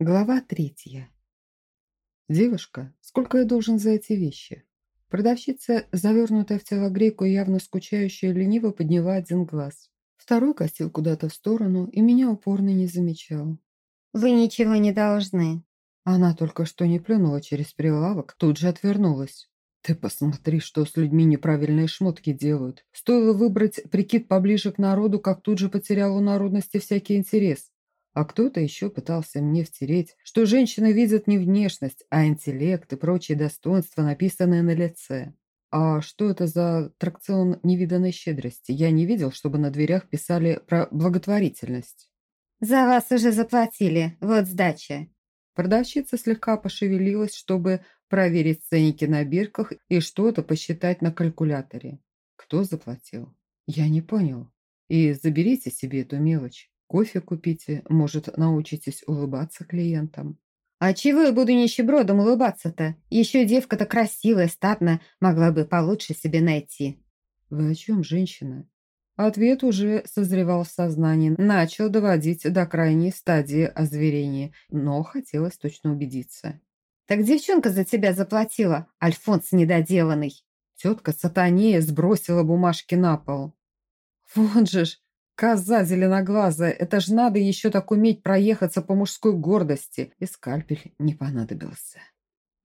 Глава третья. «Девушка, сколько я должен за эти вещи?» Продавщица, завернутая в телогрейку и явно скучающая, лениво подняла один глаз. Второй косил куда-то в сторону и меня упорно не замечал. «Вы ничего не должны». Она только что не плюнула через прилавок, тут же отвернулась. «Ты посмотри, что с людьми неправильные шмотки делают. Стоило выбрать прикид поближе к народу, как тут же потерял у народности всякий интерес. А кто-то еще пытался мне втереть, что женщины видят не внешность, а интеллект и прочие достоинства, написанные на лице. А что это за тракцион невиданной щедрости? Я не видел, чтобы на дверях писали про благотворительность. «За вас уже заплатили. Вот сдача». Продавщица слегка пошевелилась, чтобы проверить ценники на бирках и что-то посчитать на калькуляторе. Кто заплатил? Я не понял. И заберите себе эту мелочь. Кофе купите, может, научитесь улыбаться клиентам. А чего я буду нищебродом улыбаться-то? Еще девка-то красивая, статная, могла бы получше себе найти. Вы о чем, женщина? Ответ уже созревал в сознании, начал доводить до крайней стадии озверения, но хотелось точно убедиться. «Так девчонка за тебя заплатила, Альфонс недоделанный!» Тетка сатанея сбросила бумажки на пол. «Вот же ж, Коза зеленоглазая, это ж надо еще так уметь проехаться по мужской гордости. И скальпель не понадобился.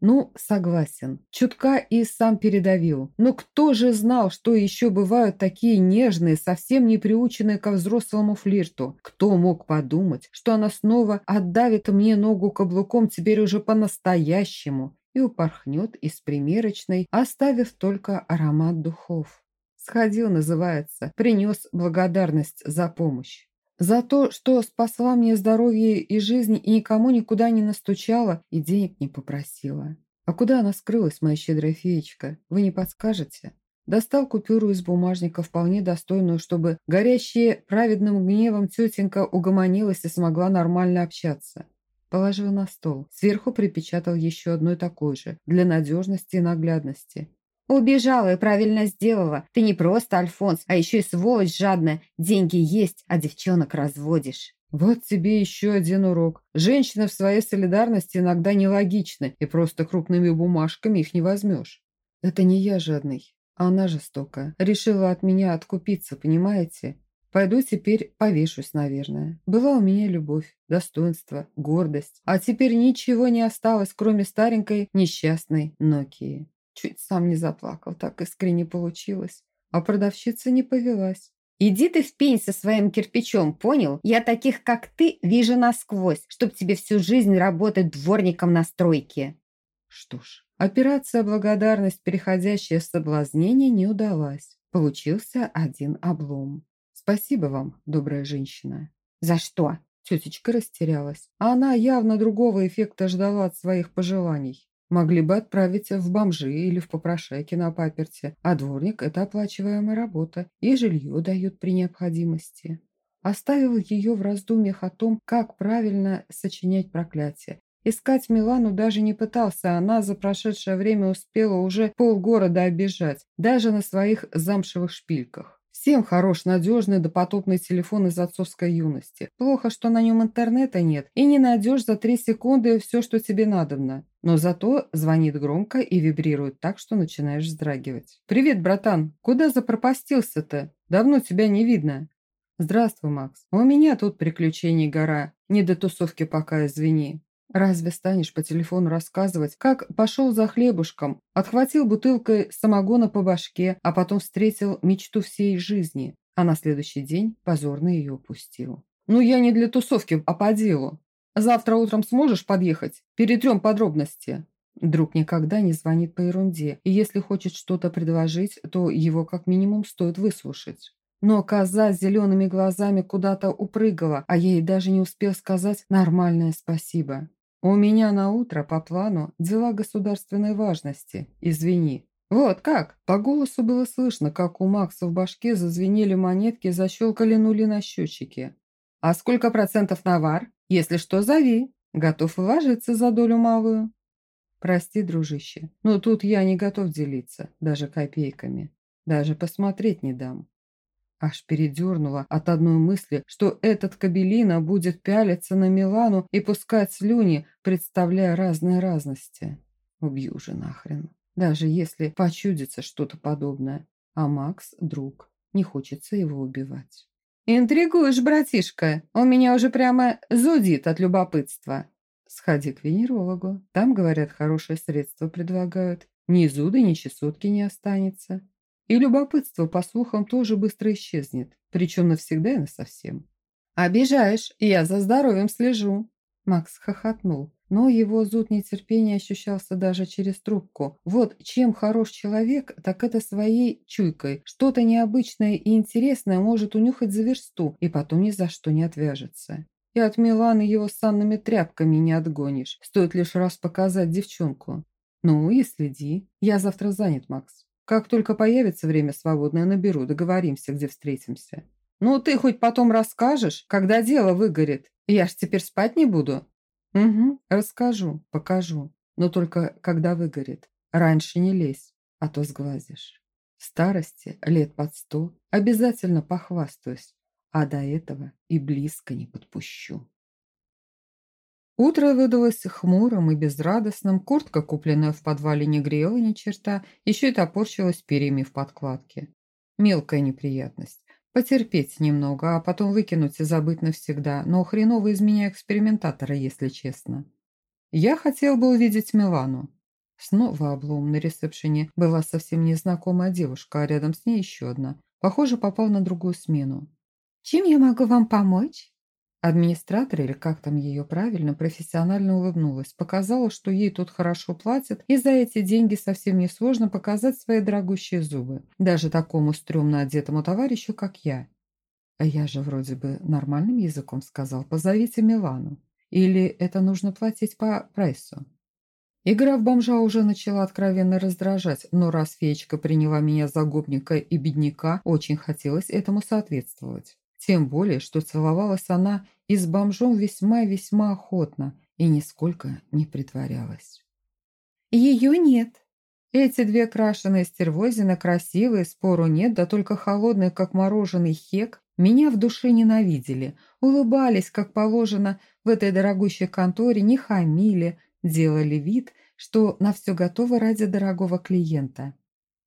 Ну, согласен. Чутка и сам передавил. Но кто же знал, что еще бывают такие нежные, совсем не приученные ко взрослому флирту? Кто мог подумать, что она снова отдавит мне ногу каблуком теперь уже по-настоящему и упорхнет из примерочной, оставив только аромат духов? Сходил, называется, принес благодарность за помощь. За то, что спасла мне здоровье и жизнь и никому никуда не настучала и денег не попросила. А куда она скрылась, моя щедрая феечка? Вы не подскажете? Достал купюру из бумажника, вполне достойную, чтобы горящая праведным гневом тетенька угомонилась и смогла нормально общаться. Положил на стол. Сверху припечатал еще одной такой же, для надежности и наглядности. Убежала и правильно сделала. Ты не просто Альфонс, а еще и сволочь жадная. Деньги есть, а девчонок разводишь. Вот тебе еще один урок. Женщины в своей солидарности иногда нелогичны, и просто крупными бумажками их не возьмешь. Это не я жадный, а она жестокая. Решила от меня откупиться, понимаете? Пойду теперь повешусь, наверное. Была у меня любовь, достоинство, гордость. А теперь ничего не осталось, кроме старенькой несчастной Нокии. Чуть сам не заплакал, так искренне получилось. А продавщица не повелась. «Иди ты в пень со своим кирпичом, понял? Я таких, как ты, вижу насквозь, чтоб тебе всю жизнь работать дворником на стройке». Что ж, операция «Благодарность», переходящая в соблазнение, не удалась. Получился один облом. Спасибо вам, добрая женщина. За что? Тетечка растерялась. Она явно другого эффекта ждала от своих пожеланий. Могли бы отправить в бомжи или в попрошайки на паперте, а дворник – это оплачиваемая работа, и жилье дают при необходимости. Оставил ее в раздумьях о том, как правильно сочинять проклятие. Искать Милану даже не пытался, она за прошедшее время успела уже полгорода обижать, даже на своих замшевых шпильках. Всем хорош надежный допотопный телефон из отцовской юности. Плохо, что на нем интернета нет, и не найдешь за три секунды все, что тебе надобно. Но зато звонит громко и вибрирует так, что начинаешь вздрагивать. «Привет, братан! Куда запропастился-то? Давно тебя не видно!» «Здравствуй, Макс. У меня тут приключений гора. Не до тусовки пока, извини. Разве станешь по телефону рассказывать, как пошел за хлебушком, отхватил бутылкой самогона по башке, а потом встретил мечту всей жизни, а на следующий день позорно ее упустил? Ну, я не для тусовки, а по делу. Завтра утром сможешь подъехать? Перетрем подробности. Друг никогда не звонит по ерунде, и если хочет что-то предложить, то его как минимум стоит выслушать. Но коза с зелеными глазами куда-то упрыгала, а ей даже не успел сказать нормальное спасибо. «У меня на утро по плану дела государственной важности. Извини». «Вот как?» По голосу было слышно, как у Макса в башке зазвенели монетки, защелкали нули на счетчике. «А сколько процентов навар? Если что, зови. Готов вложиться за долю малую». «Прости, дружище, но тут я не готов делиться, даже копейками. Даже посмотреть не дам». Аж передернула от одной мысли, что этот кабелина будет пялиться на Милану и пускать слюни, представляя разные разности. Убью же нахрен. Даже если почудится что-то подобное. А Макс – друг. Не хочется его убивать. «Интригуешь, братишка. У меня уже прямо зудит от любопытства». «Сходи к венерологу. Там, говорят, хорошее средство предлагают. Ни зуды, ни чесотки не останется. И любопытство, по слухам, тоже быстро исчезнет, причем навсегда и насовсем. «Обижаешь, я за здоровьем слежу!» Макс хохотнул, но его зуд нетерпения ощущался даже через трубку. Вот чем хорош человек, так это своей чуйкой. Что-то необычное и интересное может унюхать за версту, и потом ни за что не отвяжется. И от Миланы его санными тряпками не отгонишь. Стоит лишь раз показать девчонку. Ну и следи. Я завтра занят, Макс. Как только появится время свободное, наберу, договоримся, где встретимся. Ну, ты хоть потом расскажешь, когда дело выгорит. Я ж теперь спать не буду. Угу, расскажу, покажу. Но только когда выгорит. Раньше не лезь, а то сглазишь. В старости, лет под сто, обязательно похвастаюсь, а до этого и близко не подпущу. Утро выдалось хмурым и безрадостным, куртка, купленная в подвале, не грела ни черта, еще и топорщилась перьями в подкладке. Мелкая неприятность. Потерпеть немного, а потом выкинуть и забыть навсегда, но хреново из меня экспериментатора, если честно. Я хотел бы увидеть Милану. Снова облом на ресепшене была совсем незнакомая девушка, а рядом с ней еще одна. Похоже, попал на другую смену. «Чем я могу вам помочь?» Администратор, или как там ее правильно, профессионально улыбнулась. Показала, что ей тут хорошо платят, и за эти деньги совсем не сложно показать свои дорогущие зубы. Даже такому стрёмно одетому товарищу, как я. А я же вроде бы нормальным языком сказал, позовите Милану. Или это нужно платить по прайсу? Игра в бомжа уже начала откровенно раздражать, но раз феечка приняла меня за гопника и бедняка, очень хотелось этому соответствовать. Тем более, что целовалась она и с бомжом весьма-весьма охотно и нисколько не притворялась. Ее нет. Эти две крашеные стервозины красивые, спору нет, да только холодные, как мороженый хек, меня в душе ненавидели, улыбались, как положено, в этой дорогущей конторе, не хамили, делали вид, что на все готово ради дорогого клиента.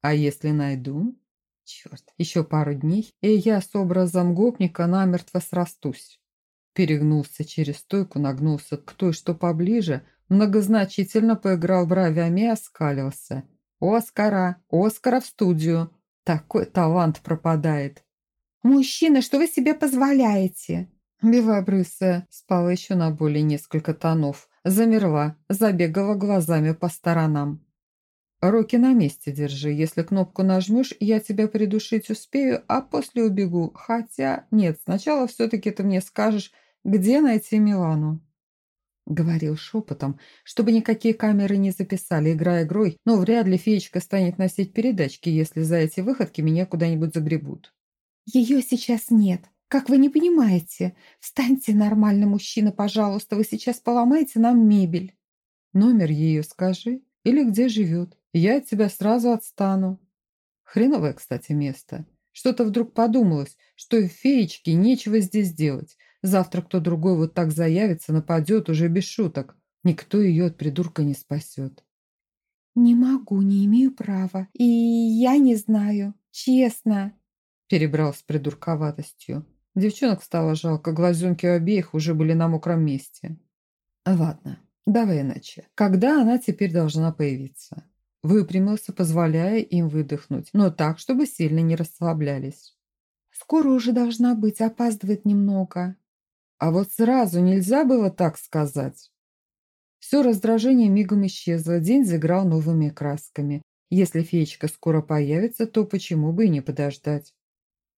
А если найду, Черт, еще пару дней, и я с образом гопника намертво срастусь. Перегнулся через стойку, нагнулся к той, что поближе, многозначительно поиграл бровями и оскалился. «Оскара! Оскара в студию! Такой талант пропадает!» «Мужчина, что вы себе позволяете?» Белобрысая спала еще на более несколько тонов, замерла, забегала глазами по сторонам. Руки на месте держи. Если кнопку нажмешь, я тебя придушить успею, а после убегу. Хотя, нет, сначала все-таки ты мне скажешь, где найти Милану. Говорил шепотом, чтобы никакие камеры не записали, игра игрой, но вряд ли феечка станет носить передачки, если за эти выходки меня куда-нибудь загребут. Ее сейчас нет. Как вы не понимаете? Встаньте, нормальный мужчина, пожалуйста, вы сейчас поломаете нам мебель. Номер ее скажи или где живет. Я от тебя сразу отстану. Хреновое, кстати, место. Что-то вдруг подумалось, что и феечке нечего здесь делать. Завтра кто другой вот так заявится, нападет уже без шуток. Никто ее от придурка не спасет. «Не могу, не имею права. И я не знаю. Честно». Перебрал с придурковатостью. Девчонок стало жалко, глазенки у обеих уже были на мокром месте. «Ладно, давай иначе. Когда она теперь должна появиться?» Выпрямился, позволяя им выдохнуть, но так, чтобы сильно не расслаблялись. «Скоро уже должна быть, опаздывает немного». А вот сразу нельзя было так сказать. Все раздражение мигом исчезло, день заиграл новыми красками. Если феечка скоро появится, то почему бы и не подождать?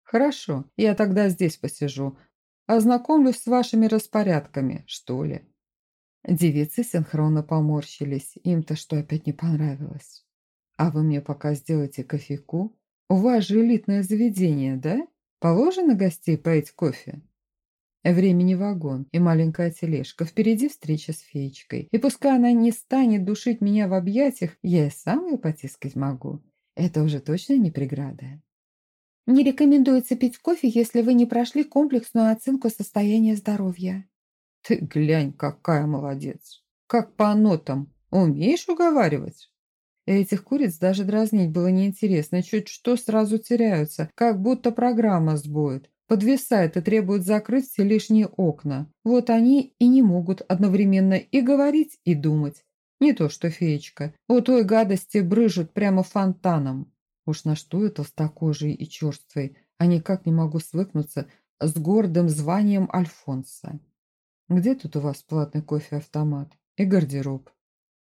Хорошо, я тогда здесь посижу. Ознакомлюсь с вашими распорядками, что ли. Девицы синхронно поморщились. Им-то что опять не понравилось. «А вы мне пока сделайте кофейку? У вас же элитное заведение, да? Положено гостей поить кофе?» Времени вагон и маленькая тележка. Впереди встреча с феечкой. И пускай она не станет душить меня в объятиях, я и сам ее потискать могу. Это уже точно не преграда. Не рекомендуется пить кофе, если вы не прошли комплексную оценку состояния здоровья. Ты глянь, какая молодец. Как по нотам. Умеешь уговаривать? Этих куриц даже дразнить было неинтересно. Чуть что сразу теряются, как будто программа сбоит. Подвисает и требует закрыть все лишние окна. Вот они и не могут одновременно и говорить, и думать. Не то что феечка. У той гадости брыжут прямо фонтаном. Уж на что я толстокожий и черствый, а никак не могу свыкнуться с гордым званием Альфонса. Где тут у вас платный кофе-автомат и гардероб?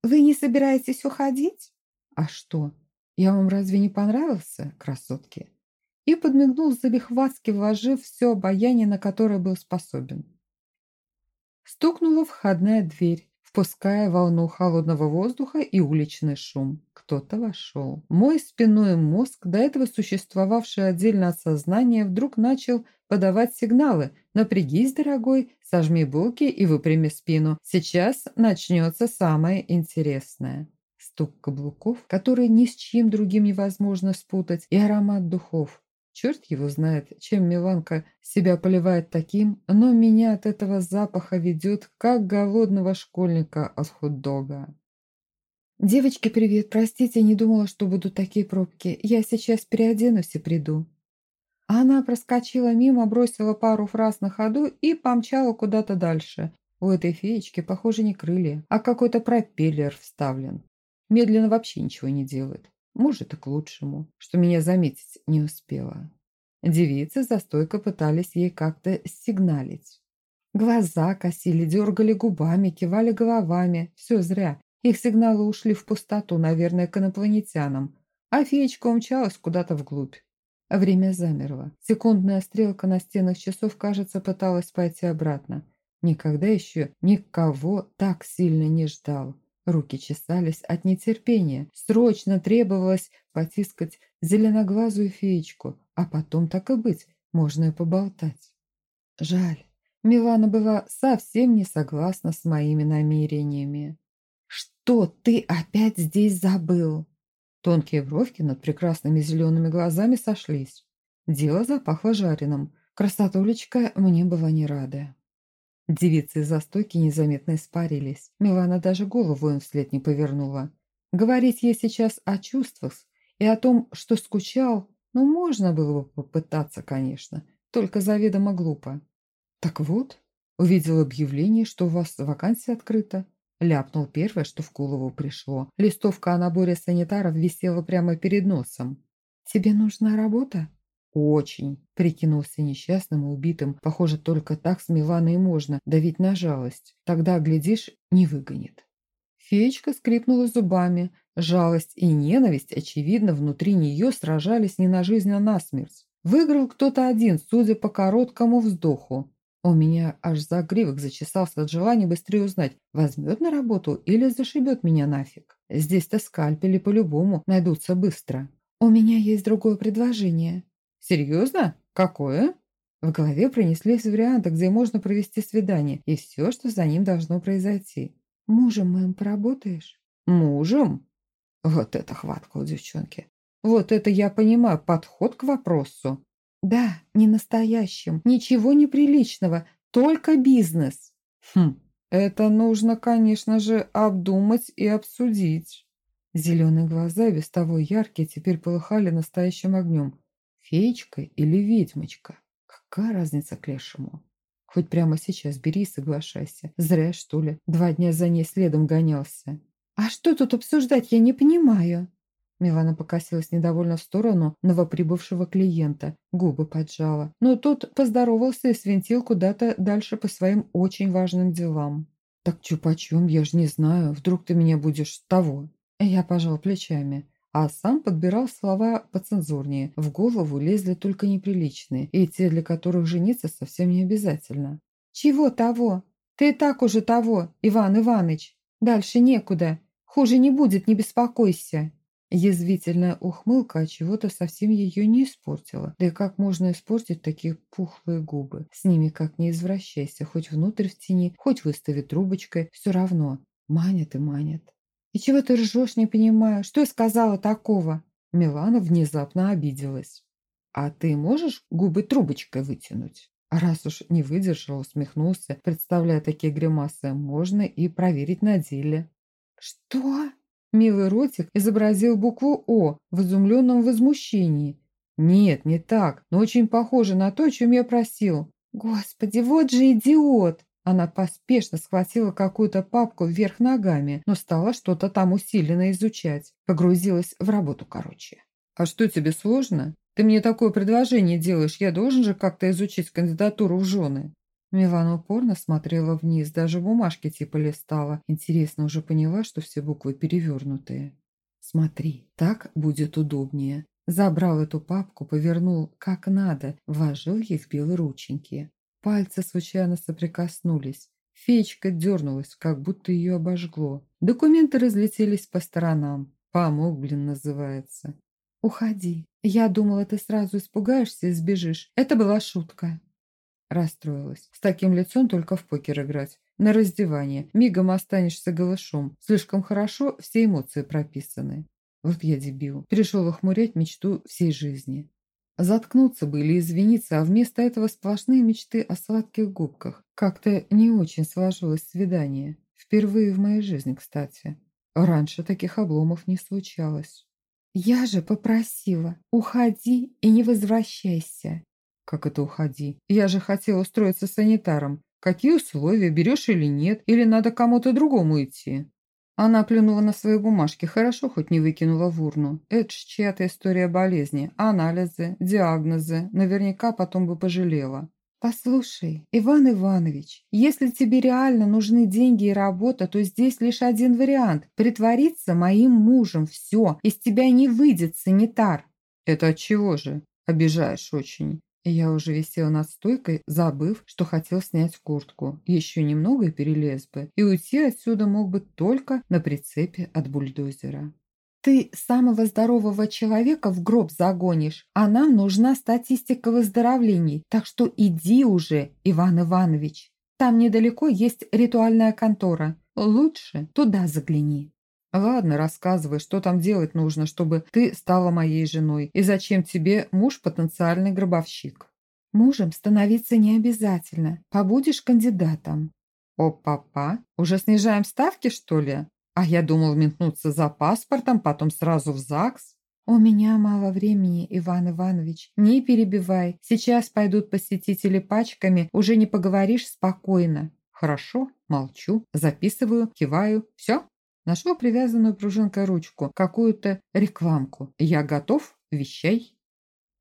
Вы не собираетесь уходить? А что, я вам разве не понравился, красотки? И подмигнул залихватски, вложив все обаяние, на которое был способен. Стукнула входная дверь впуская волну холодного воздуха и уличный шум. Кто-то вошел. Мой спиной мозг, до этого существовавший отдельно от сознания, вдруг начал подавать сигналы. «Напрягись, дорогой, сожми булки и выпрями спину. Сейчас начнется самое интересное». Стук каблуков, который ни с чьим другим невозможно спутать, и аромат духов. Черт его знает, чем Миланка себя поливает таким, но меня от этого запаха ведет, как голодного школьника от хот-дога. «Девочки, привет! Простите, не думала, что будут такие пробки. Я сейчас переоденусь и приду». Она проскочила мимо, бросила пару фраз на ходу и помчала куда-то дальше. У этой феечки, похоже, не крылья, а какой-то пропеллер вставлен. Медленно вообще ничего не делает. Может, и к лучшему, что меня заметить не успела. Девицы за стойкой пытались ей как-то сигналить. Глаза косили, дергали губами, кивали головами. Все зря. Их сигналы ушли в пустоту, наверное, к инопланетянам. А феечка умчалась куда-то вглубь. Время замерло. Секундная стрелка на стенах часов, кажется, пыталась пойти обратно. Никогда еще никого так сильно не ждал. Руки чесались от нетерпения. Срочно требовалось потискать зеленоглазую феечку, а потом, так и быть, можно и поболтать. Жаль, Милана была совсем не согласна с моими намерениями. «Что ты опять здесь забыл?» Тонкие бровки над прекрасными зелеными глазами сошлись. Дело запахло жареным. Красотулечка мне была не рада. Девицы из-за стойки незаметно испарились. Милана даже голову им вслед не повернула. Говорить ей сейчас о чувствах и о том, что скучал, ну, можно было бы попытаться, конечно, только заведомо глупо. «Так вот, увидел объявление, что у вас вакансия открыта». Ляпнул первое, что в голову пришло. Листовка о наборе санитаров висела прямо перед носом. «Тебе нужна работа?» «Очень», – прикинулся несчастным и убитым. Похоже, только так с Миланой можно давить на жалость. Тогда, глядишь, не выгонит. Феечка скрипнула зубами. Жалость и ненависть, очевидно, внутри нее сражались не на жизнь, а на смерть. Выиграл кто-то один, судя по короткому вздоху. У меня аж загривок зачесался от желания быстрее узнать, возьмет на работу или зашибет меня нафиг. Здесь-то скальпели по-любому найдутся быстро. «У меня есть другое предложение», «Серьезно? Какое?» В голове пронеслись варианты, где можно провести свидание, и все, что за ним должно произойти. «Мужем моим поработаешь?» «Мужем?» Вот это хватка у девчонки. Вот это я понимаю, подход к вопросу. Да, не настоящим, ничего неприличного, только бизнес. Хм, это нужно, конечно же, обдумать и обсудить. Зеленые глаза, без того яркие, теперь полыхали настоящим огнем. Феечка или ведьмочка? Какая разница к лешему? Хоть прямо сейчас бери и соглашайся. Зря, что ли, два дня за ней следом гонялся. «А что тут обсуждать, я не понимаю?» Милана покосилась недовольно в сторону новоприбывшего клиента, губы поджала. Но тот поздоровался и свинтил куда-то дальше по своим очень важным делам. «Так чё почем, я ж не знаю, вдруг ты меня будешь того?» Я пожал плечами а сам подбирал слова поцензурнее. В голову лезли только неприличные, и те, для которых жениться совсем не обязательно. «Чего того? Ты и так уже того, Иван Иваныч. Дальше некуда. Хуже не будет, не беспокойся». Язвительная ухмылка от чего-то совсем ее не испортила. Да и как можно испортить такие пухлые губы? С ними как не извращайся, хоть внутрь втяни, хоть выстави трубочкой, все равно. Манят и манят. «И чего ты ржешь, не понимаю? Что я сказала такого?» Милана внезапно обиделась. А ты можешь губы трубочкой вытянуть? Раз уж не выдержал, усмехнулся, представляя такие гримасы, можно и проверить на деле. «Что?» Милый ротик изобразил букву «О» в изумленном возмущении. «Нет, не так, но очень похоже на то, о чем я просил». «Господи, вот же идиот!» Она поспешно схватила какую-то папку вверх ногами, но стала что-то там усиленно изучать. Погрузилась в работу короче. «А что тебе сложно? Ты мне такое предложение делаешь, я должен же как-то изучить кандидатуру в жены». Милана упорно смотрела вниз, даже бумажки типа листала. Интересно, уже поняла, что все буквы перевернутые. «Смотри, так будет удобнее». Забрал эту папку, повернул как надо, вложил ей в белые рученьки. Пальцы случайно соприкоснулись. Феечка дернулась, как будто ее обожгло. Документы разлетелись по сторонам. Помог, блин, называется. «Уходи. Я думала, ты сразу испугаешься и сбежишь. Это была шутка». Расстроилась. С таким лицом только в покер играть. На раздевание. Мигом останешься голышом. Слишком хорошо все эмоции прописаны. Вот я дебил. Пришел охмурять мечту всей жизни. Заткнуться бы или извиниться, а вместо этого сплошные мечты о сладких губках. Как-то не очень сложилось свидание. Впервые в моей жизни, кстати. Раньше таких обломов не случалось. «Я же попросила, уходи и не возвращайся». «Как это уходи? Я же хотел устроиться санитаром. Какие условия, берешь или нет? Или надо кому-то другому идти?» Она плюнула на свои бумажки, хорошо хоть не выкинула в урну. Это чья-то история болезни, анализы, диагнозы. Наверняка потом бы пожалела. «Послушай, Иван Иванович, если тебе реально нужны деньги и работа, то здесь лишь один вариант – притвориться моим мужем. Все, из тебя не выйдет санитар». «Это от чего же? Обижаешь очень». Я уже висел над стойкой, забыв, что хотел снять куртку. Еще немного и перелез бы. И уйти отсюда мог бы только на прицепе от бульдозера. «Ты самого здорового человека в гроб загонишь, а нам нужна статистика выздоровлений, так что иди уже, Иван Иванович. Там недалеко есть ритуальная контора. Лучше туда загляни». «Ладно, рассказывай, что там делать нужно, чтобы ты стала моей женой, и зачем тебе муж потенциальный гробовщик?» «Мужем становиться не обязательно. Побудешь кандидатом». «О, папа, уже снижаем ставки, что ли? А я думал метнуться за паспортом, потом сразу в ЗАГС». «У меня мало времени, Иван Иванович. Не перебивай. Сейчас пойдут посетители пачками, уже не поговоришь спокойно». «Хорошо, молчу, записываю, киваю. Все?» Нашел привязанную пружинкой ручку, какую-то рекламку. «Я готов, вещай».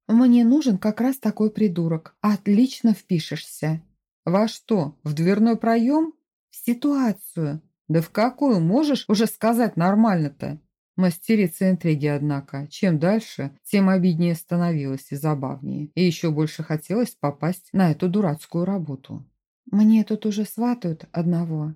«Мне нужен как раз такой придурок. Отлично впишешься». «Во что? В дверной проем?» «В ситуацию». «Да в какую можешь уже сказать нормально-то?» Мастерица интриги, однако. Чем дальше, тем обиднее становилось и забавнее. И еще больше хотелось попасть на эту дурацкую работу. «Мне тут уже сватают одного».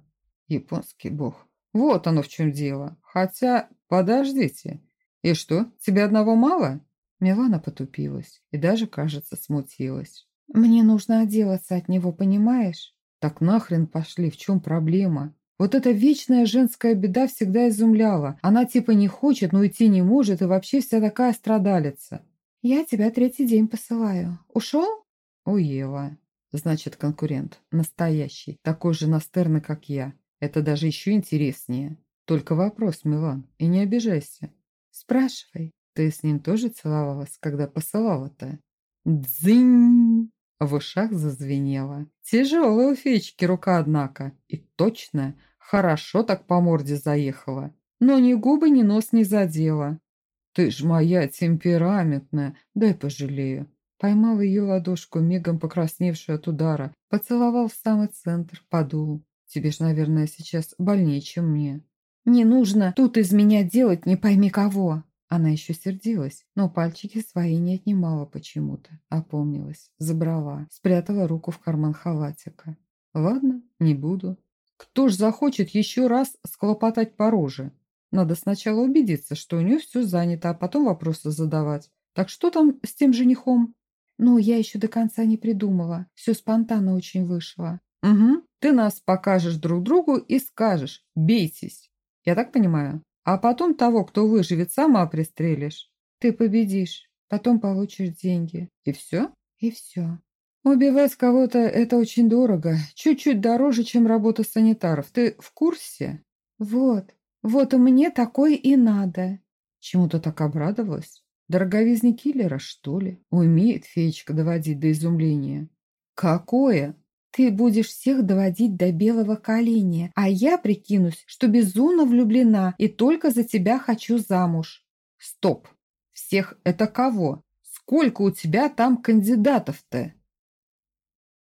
Японский бог. Вот оно в чем дело. Хотя, подождите. И что, тебе одного мало? Милана потупилась и даже, кажется, смутилась. Мне нужно отделаться от него, понимаешь? Так нахрен пошли, в чем проблема? Вот эта вечная женская беда всегда изумляла. Она типа не хочет, но идти не может и вообще вся такая страдалица. Я тебя третий день посылаю. Ушел? Уела. Значит, конкурент. Настоящий. Такой же настырный, как я. Это даже еще интереснее. Только вопрос, Милан, и не обижайся. Спрашивай. Ты с ним тоже целовалась, когда посылала-то? Дзынь! В ушах зазвенело. Тяжелая у феечки рука, однако. И точно, хорошо так по морде заехала. Но ни губы, ни нос не задела. Ты ж моя темпераментная, дай пожалею. Поймал ее ладошку, мигом покрасневшую от удара, поцеловал в самый центр, подул. Тебе ж, наверное, сейчас больнее, чем мне». «Не нужно тут из меня делать не пойми кого». Она еще сердилась, но пальчики свои не отнимала почему-то. Опомнилась, забрала, спрятала руку в карман халатика. «Ладно, не буду. Кто ж захочет еще раз склопотать по роже? Надо сначала убедиться, что у нее все занято, а потом вопросы задавать. Так что там с тем женихом?» «Ну, я еще до конца не придумала. Все спонтанно очень вышло». «Угу. Ты нас покажешь друг другу и скажешь «бейтесь». Я так понимаю? А потом того, кто выживет, сама пристрелишь. Ты победишь. Потом получишь деньги. И все? И все. Убивать кого-то – это очень дорого. Чуть-чуть дороже, чем работа санитаров. Ты в курсе? Вот. Вот мне такое и надо. Чему-то так обрадовалась? Дороговизни киллера, что ли? Умеет феечка доводить до изумления. Какое? Ты будешь всех доводить до белого коленя, а я прикинусь, что безумно влюблена и только за тебя хочу замуж. Стоп! Всех это кого? Сколько у тебя там кандидатов-то?